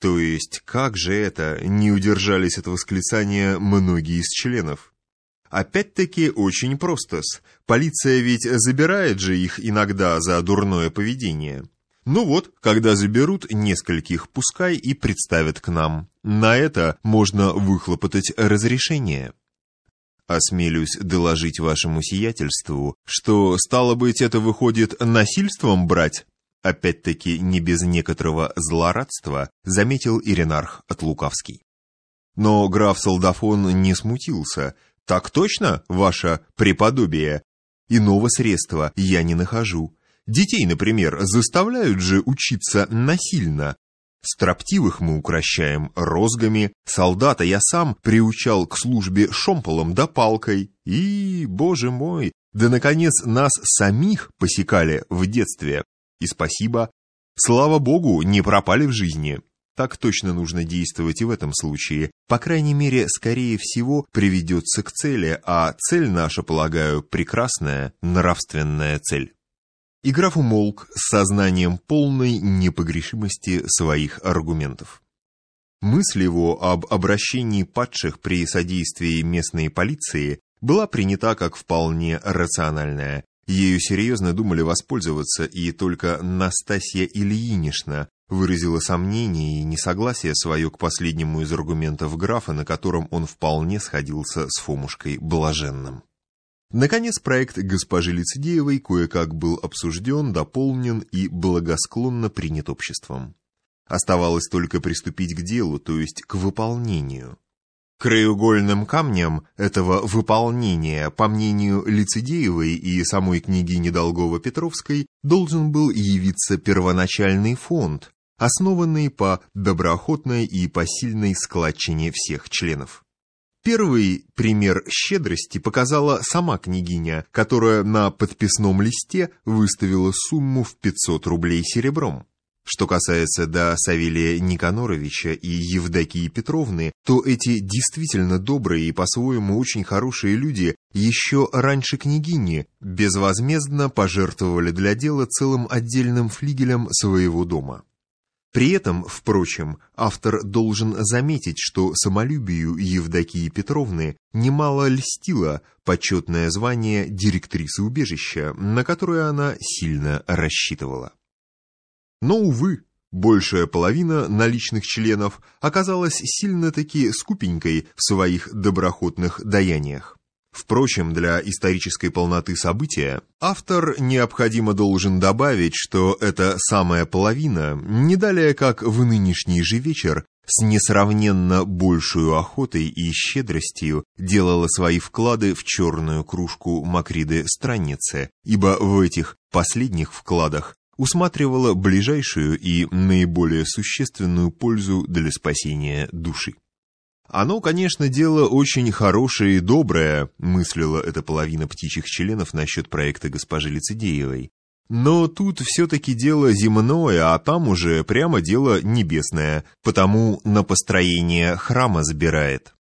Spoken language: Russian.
То есть, как же это, не удержались от восклицания многие из членов? Опять-таки очень просто-с. Полиция ведь забирает же их иногда за дурное поведение. Ну вот, когда заберут нескольких, пускай и представят к нам. На это можно выхлопотать разрешение. Осмелюсь доложить вашему сиятельству, что, стало быть, это выходит насильством брать? Опять-таки, не без некоторого злорадства, заметил Иринарх от Лукавский. Но граф Солдафон не смутился. «Так точно, ваше преподобие? Иного средства я не нахожу. Детей, например, заставляют же учиться насильно, Строптивых мы укращаем розгами, солдата я сам приучал к службе шомполом да палкой. И, боже мой, да, наконец, нас самих посекали в детстве. И спасибо, слава богу, не пропали в жизни. Так точно нужно действовать и в этом случае. По крайней мере, скорее всего, приведется к цели, а цель наша, полагаю, прекрасная, нравственная цель. И умолк с сознанием полной непогрешимости своих аргументов. Мысль его об обращении падших при содействии местной полиции была принята как вполне рациональная. Ею серьезно думали воспользоваться, и только Настасья Ильинична выразила сомнение и несогласие свое к последнему из аргументов графа, на котором он вполне сходился с Фомушкой Блаженным. Наконец, проект госпожи Лицедеевой кое-как был обсужден, дополнен и благосклонно принят обществом. Оставалось только приступить к делу, то есть к выполнению. Краеугольным камнем этого выполнения, по мнению Лицедеевой и самой княгини Долгова-Петровской, должен был явиться первоначальный фонд, основанный по доброохотной и посильной складчине всех членов. Первый пример щедрости показала сама княгиня, которая на подписном листе выставила сумму в 500 рублей серебром. Что касается до Савелия Никаноровича и Евдокии Петровны, то эти действительно добрые и по-своему очень хорошие люди еще раньше княгини безвозмездно пожертвовали для дела целым отдельным флигелем своего дома. При этом, впрочем, автор должен заметить, что самолюбию Евдокии Петровны немало льстило почетное звание директрисы убежища, на которое она сильно рассчитывала. Но, увы, большая половина наличных членов оказалась сильно-таки скупенькой в своих доброхотных даяниях. Впрочем, для исторической полноты события автор необходимо должен добавить, что эта самая половина, не далее как в нынешний же вечер, с несравненно большую охотой и щедростью делала свои вклады в черную кружку Макриды Странницы, ибо в этих последних вкладах усматривала ближайшую и наиболее существенную пользу для спасения души. Оно, конечно, дело очень хорошее и доброе, мыслила эта половина птичьих членов насчет проекта госпожи Лицедеевой. Но тут все-таки дело земное, а там уже прямо дело небесное, потому на построение храма забирает.